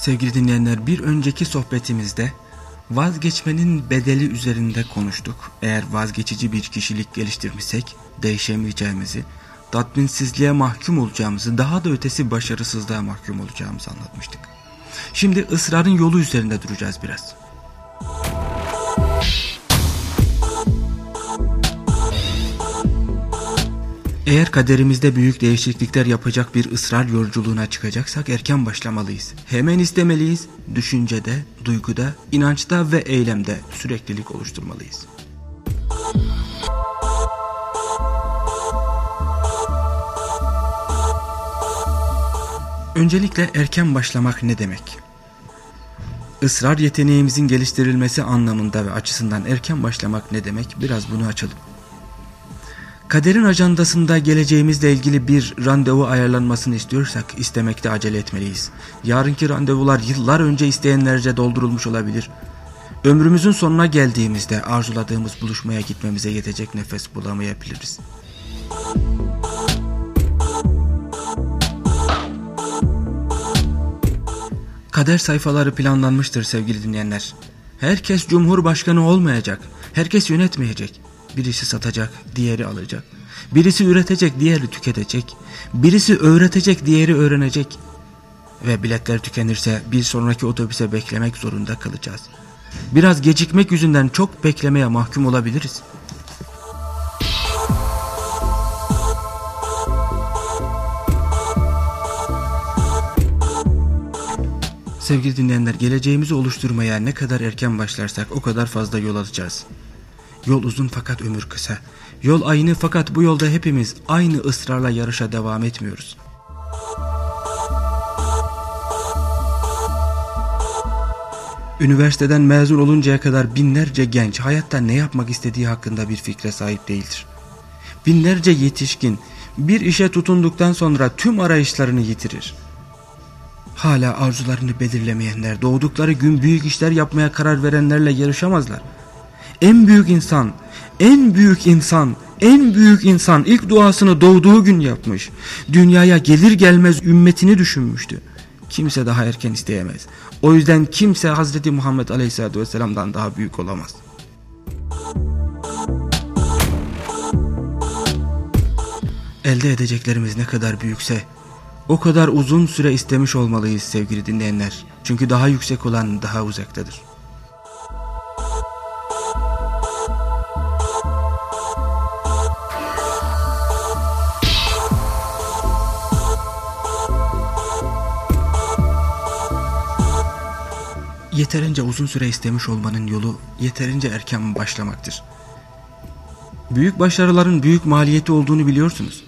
Sevgili dinleyenler bir önceki sohbetimizde vazgeçmenin bedeli üzerinde konuştuk. Eğer vazgeçici bir kişilik geliştirmişsek değişemeyeceğimizi, tatminsizliğe mahkum olacağımızı, daha da ötesi başarısızlığa mahkum olacağımızı anlatmıştık. Şimdi ısrarın yolu üzerinde duracağız biraz. Eğer kaderimizde büyük değişiklikler yapacak bir ısrar yolculuğuna çıkacaksak erken başlamalıyız. Hemen istemeliyiz. Düşüncede, duyguda, inançta ve eylemde süreklilik oluşturmalıyız. Öncelikle erken başlamak ne demek? Israr yeteneğimizin geliştirilmesi anlamında ve açısından erken başlamak ne demek? Biraz bunu açalım. Kaderin ajandasında geleceğimizle ilgili bir randevu ayarlanmasını istiyorsak istemekte acele etmeliyiz. Yarınki randevular yıllar önce isteyenlerce doldurulmuş olabilir. Ömrümüzün sonuna geldiğimizde arzuladığımız buluşmaya gitmemize yetecek nefes bulamayabiliriz. Kader sayfaları planlanmıştır sevgili dinleyenler. Herkes cumhurbaşkanı olmayacak. Herkes yönetmeyecek. Birisi satacak, diğeri alacak. Birisi üretecek, diğeri tüketecek. Birisi öğretecek, diğeri öğrenecek. Ve biletler tükenirse bir sonraki otobüse beklemek zorunda kalacağız. Biraz gecikmek yüzünden çok beklemeye mahkum olabiliriz. Sevgili dinleyenler geleceğimizi oluşturmaya ne kadar erken başlarsak o kadar fazla yol alacağız. Yol uzun fakat ömür kısa. Yol aynı fakat bu yolda hepimiz aynı ısrarla yarışa devam etmiyoruz. Üniversiteden mezun oluncaya kadar binlerce genç hayatta ne yapmak istediği hakkında bir fikre sahip değildir. Binlerce yetişkin bir işe tutunduktan sonra tüm arayışlarını yitirir. Hala arzularını belirlemeyenler, doğdukları gün büyük işler yapmaya karar verenlerle yarışamazlar. En büyük insan, en büyük insan, en büyük insan ilk duasını doğduğu gün yapmış. Dünyaya gelir gelmez ümmetini düşünmüştü. Kimse daha erken isteyemez. O yüzden kimse Hazreti Muhammed Aleyhisselatü Vesselam'dan daha büyük olamaz. Elde edeceklerimiz ne kadar büyükse o kadar uzun süre istemiş olmalıyız sevgili dinleyenler. Çünkü daha yüksek olan daha uzaktadır. Yeterince uzun süre istemiş olmanın yolu yeterince erken başlamaktır. Büyük başarıların büyük maliyeti olduğunu biliyorsunuz.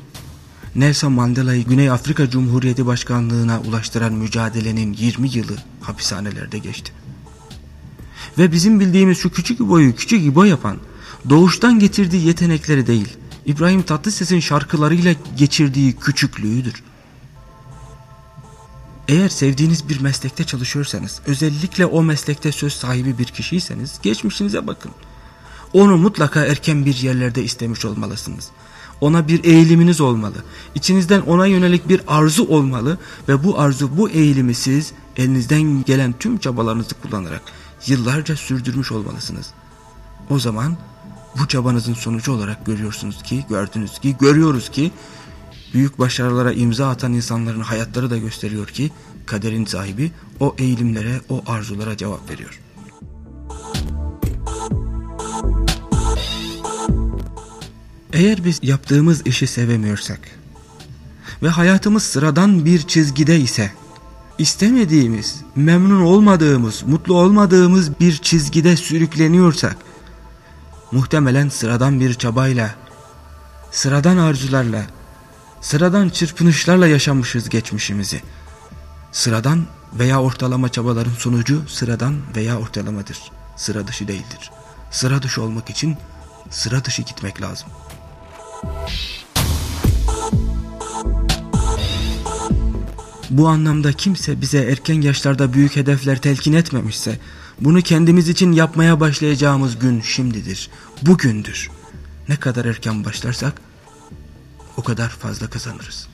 Nelson Mandela'yı Güney Afrika Cumhuriyeti Başkanlığına ulaştıran mücadelenin 20 yılı hapishanelerde geçti. Ve bizim bildiğimiz şu küçük İbo'yu küçük İbo yapan doğuştan getirdiği yetenekleri değil, İbrahim Tatlıses'in şarkılarıyla geçirdiği küçüklüğüdür. Eğer sevdiğiniz bir meslekte çalışıyorsanız, özellikle o meslekte söz sahibi bir kişiyseniz geçmişinize bakın. Onu mutlaka erken bir yerlerde istemiş olmalısınız. Ona bir eğiliminiz olmalı. İçinizden ona yönelik bir arzu olmalı ve bu arzu, bu eğilimi siz elinizden gelen tüm çabalarınızı kullanarak yıllarca sürdürmüş olmalısınız. O zaman bu çabanızın sonucu olarak görüyorsunuz ki, gördünüz ki, görüyoruz ki büyük başarılara imza atan insanların hayatları da gösteriyor ki kaderin sahibi o eğilimlere, o arzulara cevap veriyor. Eğer biz yaptığımız işi sevemiyorsak ve hayatımız sıradan bir çizgide ise istemediğimiz, memnun olmadığımız, mutlu olmadığımız bir çizgide sürükleniyorsak muhtemelen sıradan bir çabayla, sıradan arzularla, sıradan çırpınışlarla yaşamışız geçmişimizi. Sıradan veya ortalama çabaların sonucu sıradan veya ortalamadır. Sıra dışı değildir. Sıra dışı olmak için sıra dışı gitmek lazım. Bu anlamda kimse bize erken yaşlarda büyük hedefler telkin etmemişse bunu kendimiz için yapmaya başlayacağımız gün şimdidir. Bugündür. Ne kadar erken başlarsak o kadar fazla kazanırız.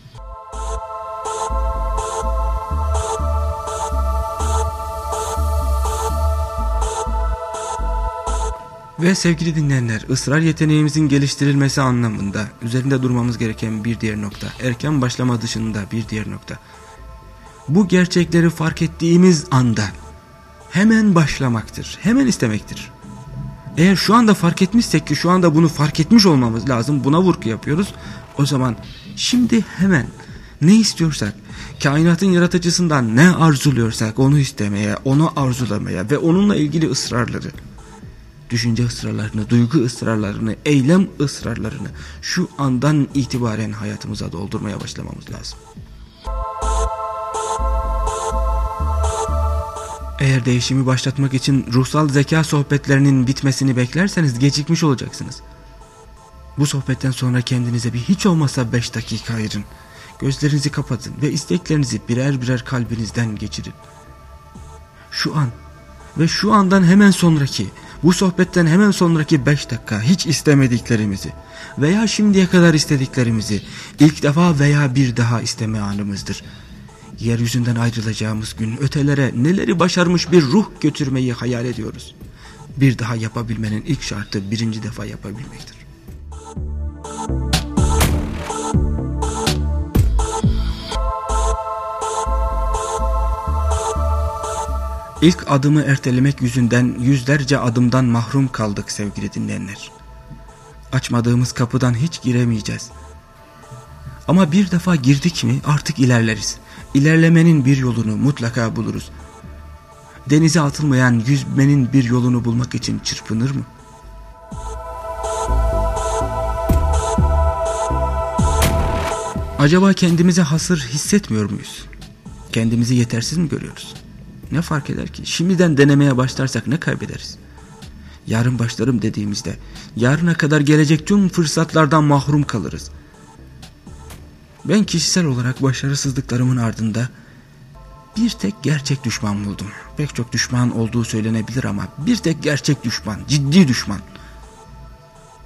Ve sevgili dinleyenler, ısrar yeteneğimizin geliştirilmesi anlamında üzerinde durmamız gereken bir diğer nokta, erken başlama dışında bir diğer nokta. Bu gerçekleri fark ettiğimiz anda hemen başlamaktır, hemen istemektir. Eğer şu anda fark etmişsek ki şu anda bunu fark etmiş olmamız lazım, buna vurgu yapıyoruz. O zaman şimdi hemen ne istiyorsak kainatın yaratıcısından ne arzuluyorsak onu istemeye onu arzulamaya ve onunla ilgili ısrarları düşünce ısrarlarını, duygu ısrarlarını, eylem ısrarlarını şu andan itibaren hayatımıza doldurmaya başlamamız lazım. Eğer değişimi başlatmak için ruhsal zeka sohbetlerinin bitmesini beklerseniz gecikmiş olacaksınız. Bu sohbetten sonra kendinize bir hiç olmasa 5 dakika ayırın. Gözlerinizi kapatın ve isteklerinizi birer birer kalbinizden geçirin. Şu an ve şu andan hemen sonraki bu sohbetten hemen sonraki 5 dakika hiç istemediklerimizi veya şimdiye kadar istediklerimizi ilk defa veya bir daha isteme anımızdır. Yeryüzünden ayrılacağımız gün ötelere neleri başarmış bir ruh götürmeyi hayal ediyoruz. Bir daha yapabilmenin ilk şartı birinci defa yapabilmektir. İlk adımı ertelemek yüzünden yüzlerce adımdan mahrum kaldık sevgili dinleyenler. Açmadığımız kapıdan hiç giremeyeceğiz. Ama bir defa girdik mi artık ilerleriz. İlerlemenin bir yolunu mutlaka buluruz. Denize atılmayan yüzmenin bir yolunu bulmak için çırpınır mı? Acaba kendimize hasır hissetmiyor muyuz? Kendimizi yetersiz mi görüyoruz? Ne fark eder ki? Şimdiden denemeye başlarsak ne kaybederiz? Yarın başlarım dediğimizde yarına kadar gelecek tüm fırsatlardan mahrum kalırız. Ben kişisel olarak başarısızlıklarımın ardında bir tek gerçek düşman buldum. Pek çok düşman olduğu söylenebilir ama bir tek gerçek düşman, ciddi düşman.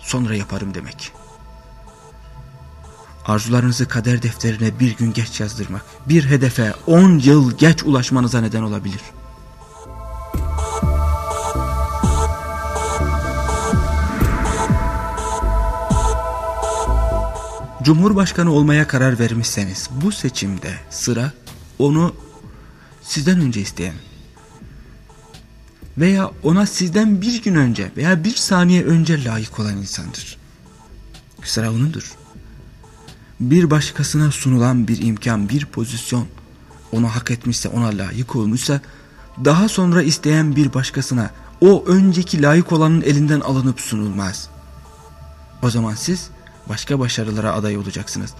Sonra yaparım demek. Arzularınızı kader defterine bir gün geç yazdırmak, bir hedefe on yıl geç ulaşmanıza neden olabilir. Cumhurbaşkanı olmaya karar vermişseniz bu seçimde sıra onu sizden önce isteyen veya ona sizden bir gün önce veya bir saniye önce layık olan insandır. Sıra onundur bir başkasına sunulan bir imkan, bir pozisyon onu hak etmişse, ona layık olmuşsa daha sonra isteyen bir başkasına o önceki layık olanın elinden alınıp sunulmaz. O zaman siz başka başarılara aday olacaksınız.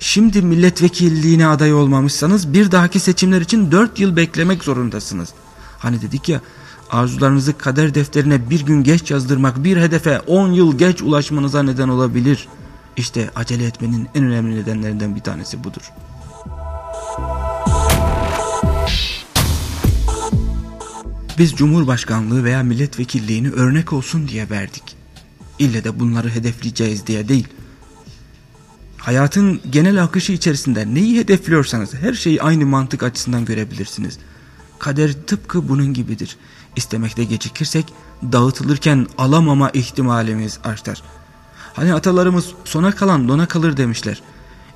Şimdi milletvekilliğine aday olmamışsanız bir dahaki seçimler için dört yıl beklemek zorundasınız. Hani dedik ya arzularınızı kader defterine bir gün geç yazdırmak bir hedefe on yıl geç ulaşmanıza neden olabilir.'' İşte acele etmenin en önemli nedenlerinden bir tanesi budur. Biz Cumhurbaşkanlığı veya milletvekilliğini örnek olsun diye verdik. İlle de bunları hedefleyeceğiz diye değil. Hayatın genel akışı içerisinde neyi hedefliyorsanız her şeyi aynı mantık açısından görebilirsiniz. Kader tıpkı bunun gibidir. İstemekte gecikirsek dağıtılırken alamama ihtimalimiz artar. Hani atalarımız sona kalan dona kalır demişler.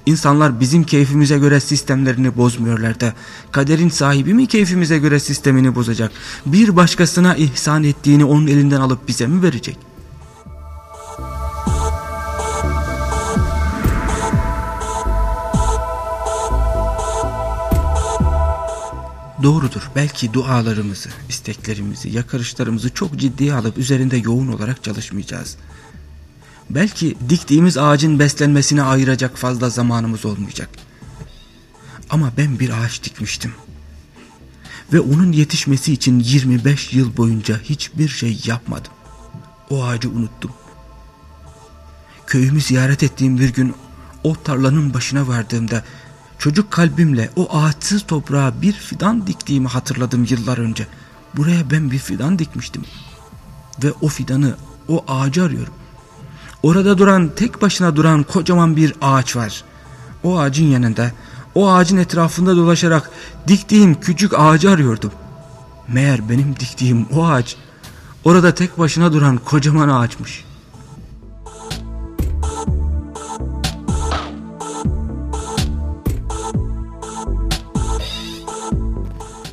İnsanlar bizim keyfimize göre sistemlerini bozmuyorlar da kaderin sahibi mi keyfimize göre sistemini bozacak? Bir başkasına ihsan ettiğini onun elinden alıp bize mi verecek? Doğrudur belki dualarımızı, isteklerimizi, yakarışlarımızı çok ciddiye alıp üzerinde yoğun olarak çalışmayacağız. Belki diktiğimiz ağacın beslenmesine ayıracak fazla zamanımız olmayacak. Ama ben bir ağaç dikmiştim. Ve onun yetişmesi için 25 yıl boyunca hiçbir şey yapmadım. O ağacı unuttum. Köyümü ziyaret ettiğim bir gün o tarlanın başına vardığımda çocuk kalbimle o ağaçsız toprağa bir fidan diktiğimi hatırladım yıllar önce. Buraya ben bir fidan dikmiştim. Ve o fidanı, o ağacı arıyorum. Orada duran tek başına duran kocaman bir ağaç var. O ağacın yanında o ağacın etrafında dolaşarak diktiğim küçük ağacı arıyordum. Meğer benim diktiğim o ağaç Orada tek başına duran kocaman ağaçmış.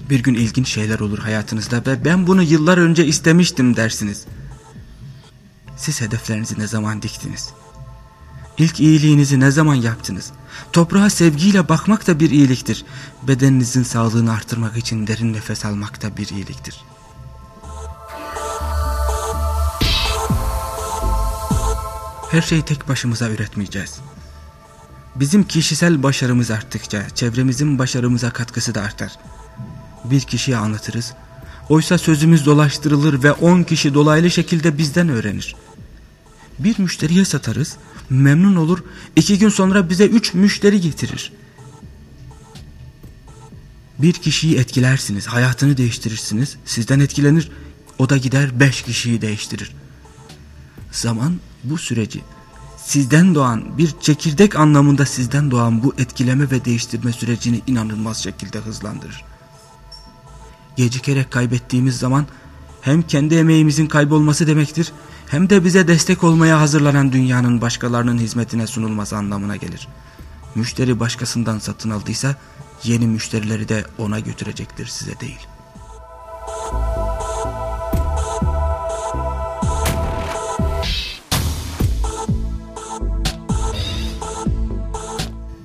Bir gün ilginç şeyler olur hayatınızda ve ben bunu yıllar önce istemiştim dersiniz. Siz hedeflerinizi ne zaman diktiniz? İlk iyiliğinizi ne zaman yaptınız? Toprağa sevgiyle bakmak da bir iyiliktir. Bedeninizin sağlığını artırmak için derin nefes almak da bir iyiliktir. Her şeyi tek başımıza üretmeyeceğiz. Bizim kişisel başarımız arttıkça çevremizin başarımıza katkısı da artar. Bir kişiye anlatırız. Oysa sözümüz dolaştırılır ve on kişi dolaylı şekilde bizden öğrenir. Bir müşteriye satarız, memnun olur, iki gün sonra bize üç müşteri getirir. Bir kişiyi etkilersiniz, hayatını değiştirirsiniz, sizden etkilenir, o da gider beş kişiyi değiştirir. Zaman bu süreci sizden doğan bir çekirdek anlamında sizden doğan bu etkileme ve değiştirme sürecini inanılmaz şekilde hızlandırır. Gecikerek kaybettiğimiz zaman hem kendi emeğimizin kaybolması demektir hem de bize destek olmaya hazırlanan dünyanın başkalarının hizmetine sunulması anlamına gelir. Müşteri başkasından satın aldıysa yeni müşterileri de ona götürecektir size değil.''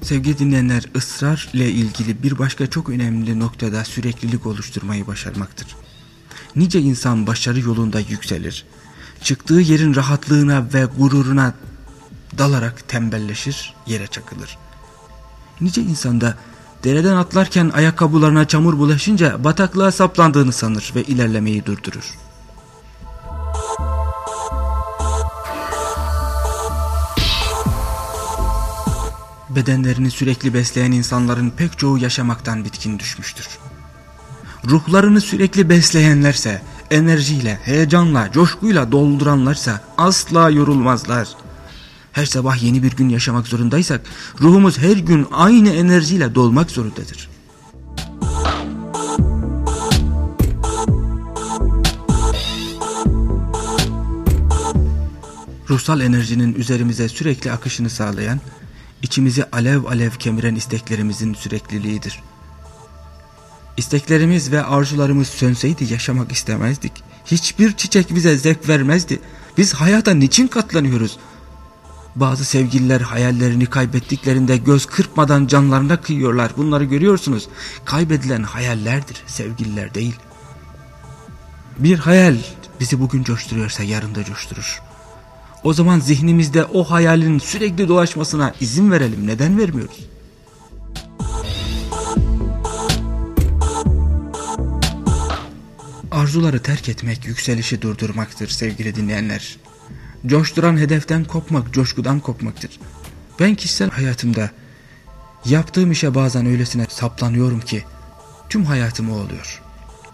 Sevgili dinleyenler ısrar ile ilgili bir başka çok önemli noktada süreklilik oluşturmayı başarmaktır. Nice insan başarı yolunda yükselir. Çıktığı yerin rahatlığına ve gururuna dalarak tembelleşir, yere çakılır. Nice insanda dereden atlarken ayakkabılarına çamur bulaşınca bataklığa saplandığını sanır ve ilerlemeyi durdurur. Bedenlerini sürekli besleyen insanların pek çoğu yaşamaktan bitkin düşmüştür. Ruhlarını sürekli besleyenlerse, enerjiyle, heyecanla, coşkuyla dolduranlarsa asla yorulmazlar. Her sabah yeni bir gün yaşamak zorundaysak ruhumuz her gün aynı enerjiyle dolmak zorundadır. Ruhsal enerjinin üzerimize sürekli akışını sağlayan içimizi alev alev kemiren isteklerimizin sürekliliğidir. İsteklerimiz ve arzularımız sönseydi yaşamak istemezdik. Hiçbir çiçek bize zevk vermezdi. Biz hayata niçin katlanıyoruz? Bazı sevgililer hayallerini kaybettiklerinde göz kırpmadan canlarına kıyıyorlar. Bunları görüyorsunuz. Kaybedilen hayallerdir, sevgililer değil. Bir hayal bizi bugün coşturuyorsa yarın da coşturur. O zaman zihnimizde o hayalin sürekli dolaşmasına izin verelim. Neden vermiyoruz? Arzuları terk etmek yükselişi durdurmaktır sevgili dinleyenler. Coşturan hedeften kopmak, coşkudan kopmaktır. Ben kişisel hayatımda yaptığım işe bazen öylesine saplanıyorum ki tüm hayatım o oluyor.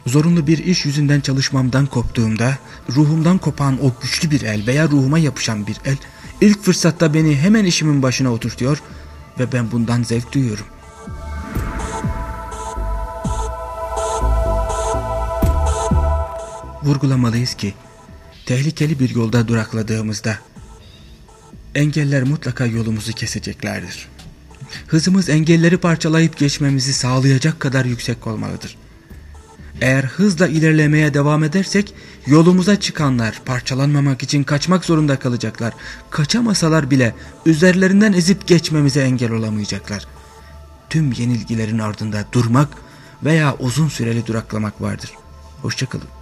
Zorunlu bir iş yüzünden çalışmamdan koptuğumda ruhumdan kopan o güçlü bir el veya ruhuma yapışan bir el ilk fırsatta beni hemen işimin başına oturtuyor ve ben bundan zevk duyuyorum. Vurgulamalıyız ki tehlikeli bir yolda durakladığımızda engeller mutlaka yolumuzu keseceklerdir. Hızımız engelleri parçalayıp geçmemizi sağlayacak kadar yüksek olmalıdır. Eğer hızla ilerlemeye devam edersek yolumuza çıkanlar parçalanmamak için kaçmak zorunda kalacaklar. Kaçamasalar bile üzerlerinden ezip geçmemize engel olamayacaklar. Tüm yenilgilerin ardında durmak veya uzun süreli duraklamak vardır. Hoşçakalın.